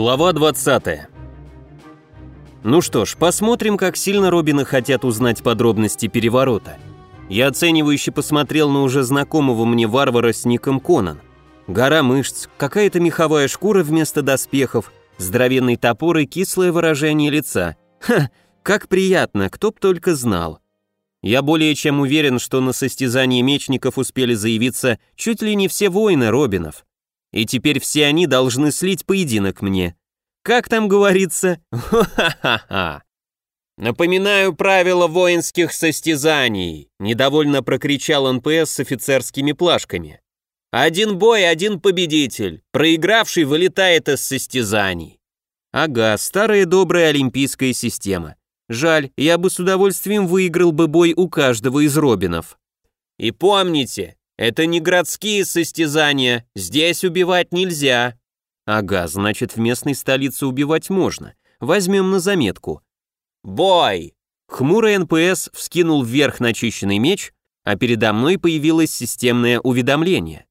Глава 20. Ну что ж, посмотрим, как сильно Робины хотят узнать подробности переворота. Я оценивающе посмотрел на уже знакомого мне варвара с ником Конан. Гора мышц, какая-то меховая шкура вместо доспехов, здоровенный топор и кислое выражение лица. Ха, как приятно, кто б только знал. Я более чем уверен, что на состязании мечников успели заявиться чуть ли не все воины Робинов. И теперь все они должны слить поединок мне. Как там говорится? Ха-ха-ха. «Напоминаю правила воинских состязаний», — недовольно прокричал НПС с офицерскими плашками. «Один бой, один победитель. Проигравший вылетает из состязаний». Ага, старая добрая олимпийская система. Жаль, я бы с удовольствием выиграл бы бой у каждого из Робинов. И помните, это не городские состязания, здесь убивать нельзя. Ага, значит, в местной столице убивать можно. Возьмем на заметку. Бой! Хмурый НПС вскинул вверх начищенный меч, а передо мной появилось системное уведомление.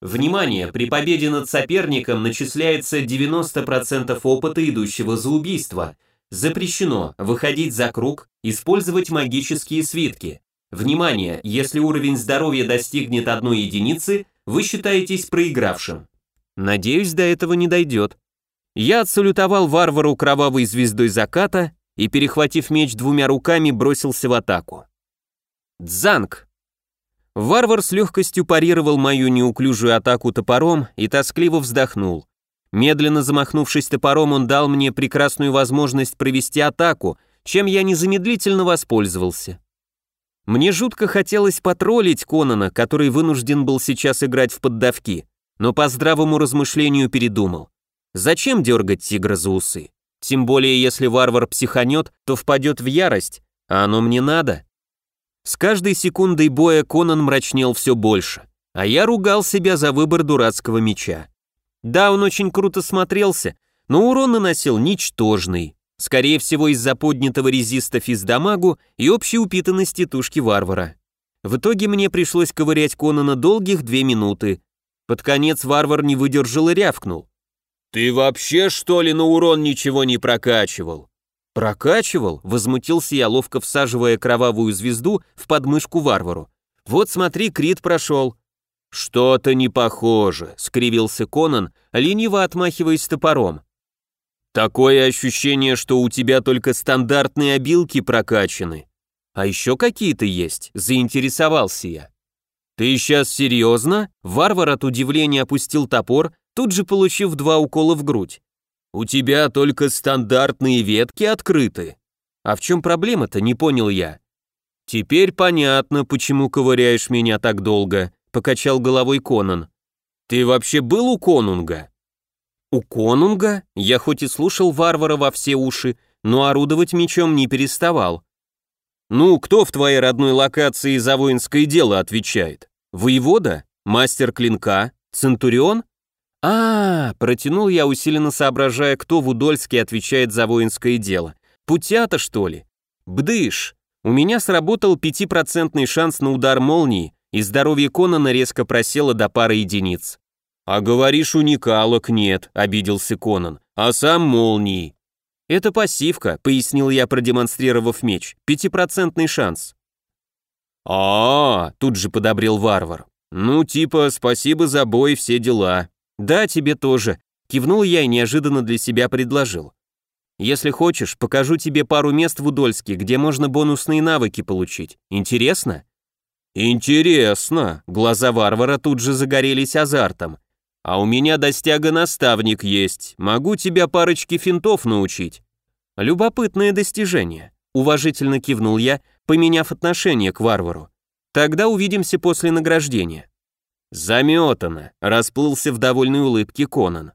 Внимание, при победе над соперником начисляется 90% опыта, идущего за убийство. Запрещено выходить за круг, использовать магические свитки. Внимание, если уровень здоровья достигнет одной единицы, вы считаетесь проигравшим. Надеюсь, до этого не дойдет. Я отсалютовал варвару кровавой звездой заката и, перехватив меч двумя руками, бросился в атаку. Дзанг! Варвар с легкостью парировал мою неуклюжую атаку топором и тоскливо вздохнул. Медленно замахнувшись топором, он дал мне прекрасную возможность провести атаку, чем я незамедлительно воспользовался. Мне жутко хотелось потроллить Конана, который вынужден был сейчас играть в поддавки, но по здравому размышлению передумал. Зачем дергать тигра за усы? Тем более, если варвар психанет, то впадет в ярость, а оно мне надо. С каждой секундой боя Конан мрачнел все больше, а я ругал себя за выбор дурацкого меча. Да, он очень круто смотрелся, но урон наносил ничтожный. Скорее всего, из-за поднятого резиста физдамагу и общей упитанности тушки варвара. В итоге мне пришлось ковырять Конана долгих две минуты. Под конец варвар не выдержал и рявкнул. «Ты вообще, что ли, на урон ничего не прокачивал?» «Прокачивал?» — возмутился я, ловко всаживая кровавую звезду в подмышку варвару. «Вот смотри, крит прошел». «Что-то не похоже», — скривился Конан, лениво отмахиваясь топором. Такое ощущение, что у тебя только стандартные обилки прокачаны. А еще какие-то есть, заинтересовался я. Ты сейчас серьезно? Варвар от удивления опустил топор, тут же получив два укола в грудь. У тебя только стандартные ветки открыты. А в чем проблема-то, не понял я. Теперь понятно, почему ковыряешь меня так долго, покачал головой Конан. Ты вообще был у Конунга? У конунга я хоть и слушал варвара во все уши, но орудовать мечом не переставал. «Ну, кто в твоей родной локации за воинское дело отвечает? Воевода? Мастер клинка? Центурион?» а, -а, -а протянул я, усиленно соображая, кто в Удольске отвечает за воинское дело. «Путята, что ли?» «Бдыш!» У меня сработал пятипроцентный шанс на удар молнии, и здоровье Конана резко просело до пары единиц. «А говоришь, уникалок нет», — обиделся Конан, «а сам молнии». «Это пассивка», — пояснил я, продемонстрировав меч, «пятипроцентный шанс». А, -а, а тут же подобрел варвар. «Ну, типа, спасибо за бой, все дела». «Да, тебе тоже», — кивнул я и неожиданно для себя предложил. «Если хочешь, покажу тебе пару мест в Удольске, где можно бонусные навыки получить. Интересно?» «Интересно», — глаза варвара тут же загорелись азартом. А у меня достяга-наставник есть, могу тебя парочке финтов научить». «Любопытное достижение», — уважительно кивнул я, поменяв отношение к варвару. «Тогда увидимся после награждения». «Заметано», — расплылся в довольной улыбке Конан.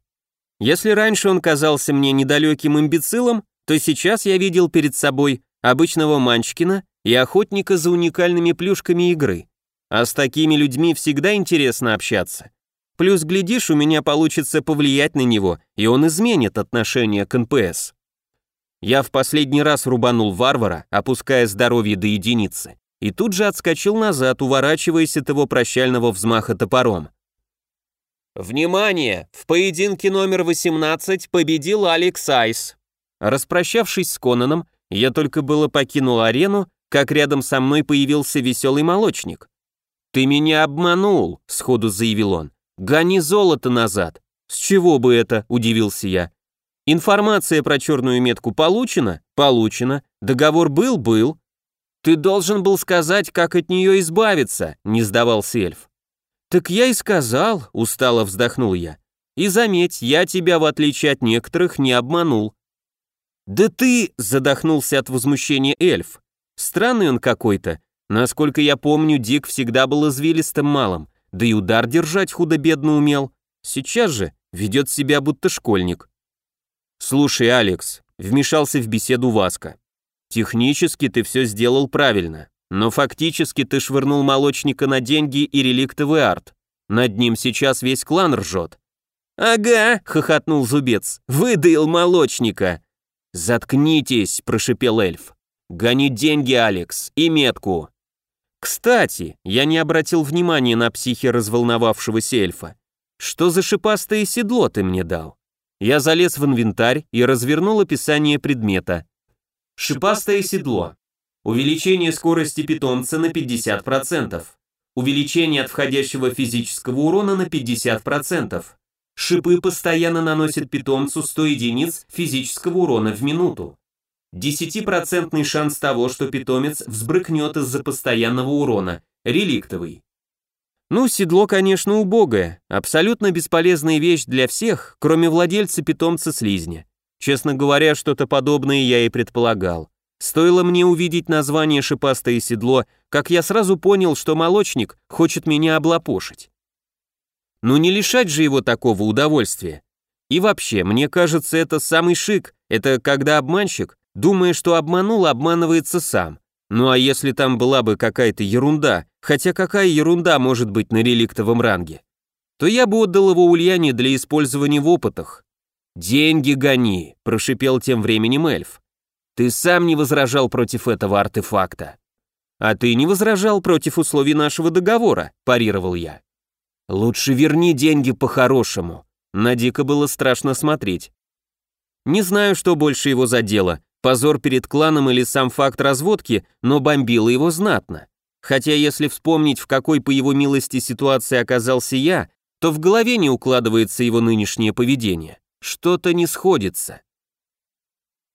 Если раньше он казался мне недалеким имбецилом, то сейчас я видел перед собой обычного манчкина и охотника за уникальными плюшками игры. А с такими людьми всегда интересно общаться. Плюс, глядишь, у меня получится повлиять на него, и он изменит отношение к НПС. Я в последний раз рубанул варвара, опуская здоровье до единицы, и тут же отскочил назад, уворачиваясь от его прощального взмаха топором. Внимание! В поединке номер 18 победил Алекс Айс. Распрощавшись с Конаном, я только было покинул арену, как рядом со мной появился веселый молочник. «Ты меня обманул», — сходу заявил он. «Гони золото назад». «С чего бы это?» — удивился я. «Информация про черную метку получена?» «Получена. Договор был? Был. «Ты должен был сказать, как от нее избавиться», — не сдавался эльф. «Так я и сказал», — устало вздохнул я. «И заметь, я тебя, в отличие от некоторых, не обманул». «Да ты...» — задохнулся от возмущения эльф. «Странный он какой-то. Насколько я помню, Дик всегда был извилистым малым, да и удар держать худо-бедно умел. Сейчас же ведет себя будто школьник». «Слушай, Алекс», — вмешался в беседу Васка. Технически ты все сделал правильно, но фактически ты швырнул молочника на деньги и реликтовый арт. Над ним сейчас весь клан ржет. «Ага», — хохотнул зубец, — «выдаил молочника». «Заткнитесь», — прошипел эльф. «Гони деньги, Алекс, и метку». «Кстати, я не обратил внимания на психи разволновавшегося эльфа. Что за шипастое седло ты мне дал?» Я залез в инвентарь и развернул описание предмета. Шипастое седло. Увеличение скорости питомца на 50%. Увеличение от входящего физического урона на 50%. Шипы постоянно наносят питомцу 100 единиц физического урона в минуту. 10% шанс того, что питомец взбрыкнет из-за постоянного урона. Реликтовый. Ну, седло, конечно, убогое, абсолютно бесполезная вещь для всех, кроме владельца питомца-слизня. Честно говоря, что-то подобное я и предполагал. Стоило мне увидеть название «Шипастое седло», как я сразу понял, что молочник хочет меня облапошить. Ну не лишать же его такого удовольствия. И вообще, мне кажется, это самый шик, это когда обманщик, думая, что обманул, обманывается сам. Ну а если там была бы какая-то ерунда, хотя какая ерунда может быть на реликтовом ранге, то я бы отдал его Ульяне для использования в опытах. «Деньги гони», – прошипел тем временем эльф. «Ты сам не возражал против этого артефакта». «А ты не возражал против условий нашего договора», – парировал я. «Лучше верни деньги по-хорошему». На Дика было страшно смотреть. Не знаю, что больше его задело, позор перед кланом или сам факт разводки, но бомбило его знатно. Хотя если вспомнить, в какой по его милости ситуации оказался я, то в голове не укладывается его нынешнее поведение. Что-то не сходится.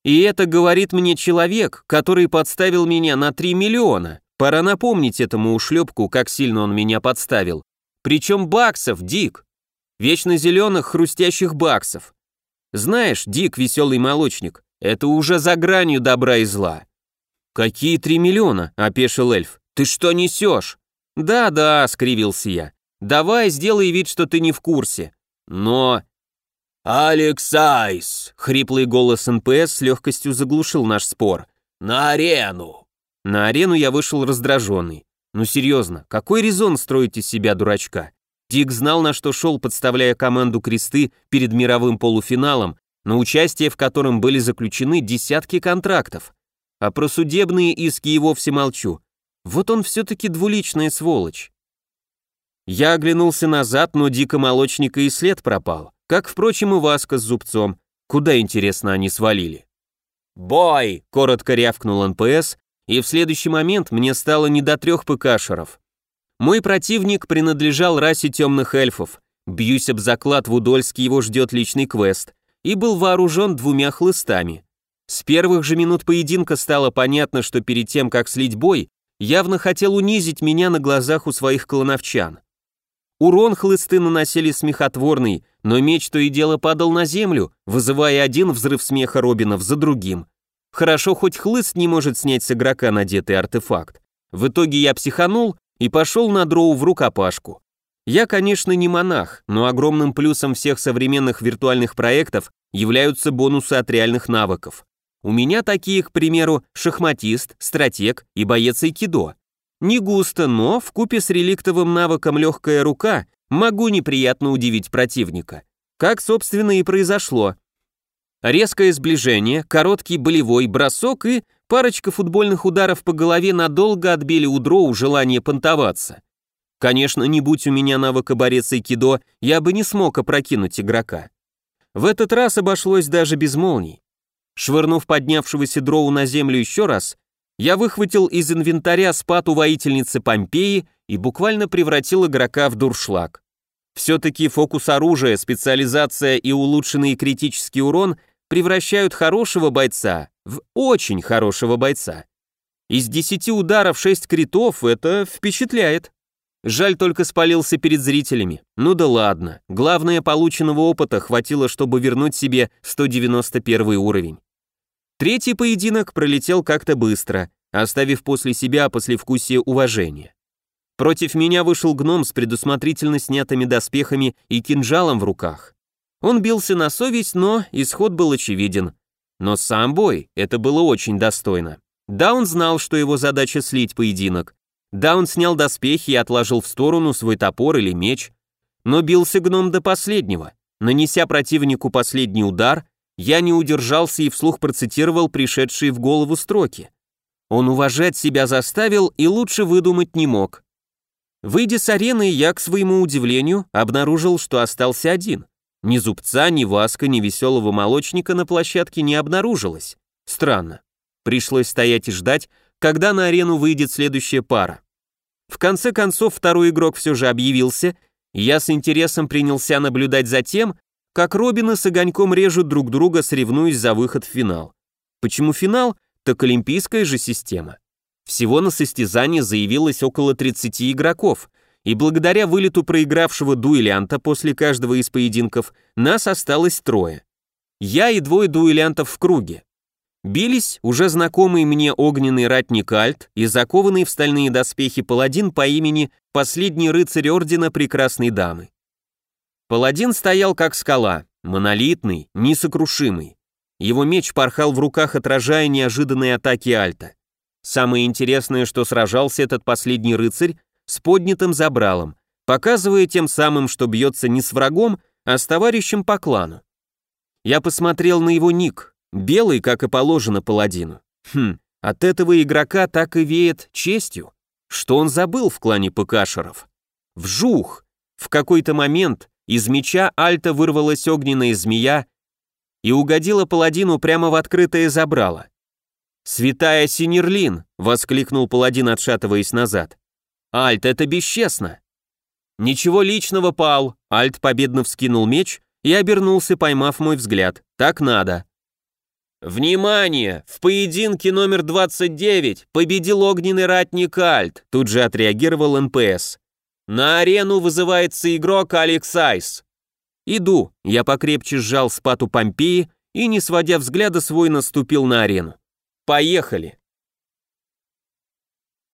И это говорит мне человек, который подставил меня на 3 миллиона. Пора напомнить этому ушлепку, как сильно он меня подставил. Причем баксов, Дик. Вечно зеленых хрустящих баксов. Знаешь, Дик, веселый молочник, это уже за гранью добра и зла. «Какие три миллиона?» – опешил эльф. «Ты что несешь?» «Да-да», – скривился я. «Давай, сделай вид, что ты не в курсе». «Но...» «Алекс Айс!» — хриплый голос НПС с легкостью заглушил наш спор. «На арену!» На арену я вышел раздраженный. Ну серьезно, какой резон строить из себя дурачка? Дик знал, на что шел, подставляя команду кресты перед мировым полуфиналом, на участие в котором были заключены десятки контрактов. А про судебные иски и вовсе молчу. Вот он все-таки двуличная сволочь. Я оглянулся назад, но Дика Молочника и след пропал. Как, впрочем, и Васька с зубцом. Куда, интересно, они свалили? «Бой!» — коротко рявкнул НПС, и в следующий момент мне стало не до трех ПКшеров. Мой противник принадлежал расе темных эльфов. Бьюсь об заклад, в Удольске его ждет личный квест, и был вооружен двумя хлыстами. С первых же минут поединка стало понятно, что перед тем, как слить бой, явно хотел унизить меня на глазах у своих клановчан. Урон хлысты наносили смехотворный, но меч то и дело падал на землю, вызывая один взрыв смеха Робинов за другим. Хорошо, хоть хлыст не может снять с игрока надетый артефакт. В итоге я психанул и пошел на дроу в рукопашку. Я, конечно, не монах, но огромным плюсом всех современных виртуальных проектов являются бонусы от реальных навыков. У меня такие, к примеру, шахматист, стратег и боец айкидо. Не густо, но в купе с реликтовым навыком легкая рука могу неприятно удивить противника. Как, собственно, и произошло. Резкое сближение, короткий болевой бросок и парочка футбольных ударов по голове надолго отбили у дроу желание понтоваться. Конечно, не будь у меня навыка борец айкидо, я бы не смог опрокинуть игрока. В этот раз обошлось даже без молний. Швырнув поднявшегося дроу на землю еще раз, я выхватил из инвентаря спату воительницы Помпеи и буквально превратил игрока в дуршлаг. Все-таки фокус оружия, специализация и улучшенный критический урон превращают хорошего бойца в очень хорошего бойца. Из 10 ударов 6 критов это впечатляет. Жаль, только спалился перед зрителями. Ну да ладно. Главное, полученного опыта хватило, чтобы вернуть себе 191 уровень. Третий поединок пролетел как-то быстро, оставив после себя послевкусие уважения. Против меня вышел гном с предусмотрительно снятыми доспехами и кинжалом в руках. Он бился на совесть, но исход был очевиден. Но сам бой, это было очень достойно. Да, он знал, что его задача слить поединок, да, он снял доспехи и отложил в сторону свой топор или меч, но бился гном до последнего. Нанеся противнику последний удар, я не удержался и вслух процитировал пришедшие в голову строки. Он уважать себя заставил и лучше выдумать не мог. Выйдя с арены, я, к своему удивлению, обнаружил, что остался один. Ни зубца, ни васка, ни веселого молочника на площадке не обнаружилось. Странно. Пришлось стоять и ждать, когда на арену выйдет следующая пара. В конце концов, второй игрок все же объявился, и я с интересом принялся наблюдать за тем, как Робины с Огоньком режут друг друга, соревнуясь за выход в финал. Почему финал? Так олимпийская же система. Всего на состязание заявилось около 30 игроков, и благодаря вылету проигравшего дуэлянта после каждого из поединков нас осталось трое. Я и двое дуэлянтов в круге. Бились уже знакомый мне огненный ратник Альт и закованный в стальные доспехи паладин по имени Последний рыцарь Ордена Прекрасной Дамы. Паладин стоял как скала, монолитный, несокрушимый. Его меч порхал в руках, отражая неожиданные атаки Альта. Самое интересное, что сражался этот последний рыцарь с поднятым забралом, показывая тем самым, что бьется не с врагом, а с товарищем по клану. Я посмотрел на его ник, Белый, как и положено паладину. Хм, от этого игрока так и веет честью. Что он забыл в клане ПКшеров? Вжух! В какой-то момент из меча Альта вырвалась огненная змея и угодила паладину прямо в открытое забрало. «Святая Синерлин!» — воскликнул паладин, отшатываясь назад. «Альт, это бесчестно!» «Ничего личного, Пал!» Альт победно вскинул меч и обернулся, поймав мой взгляд. «Так надо!» «Внимание! В поединке номер 29 победил огненный ратник Альт», тут же отреагировал НПС. «На арену вызывается игрок Алекс Айс». «Иду», я покрепче сжал спату Помпеи и, не сводя взгляда свой, наступил на арену. «Поехали!»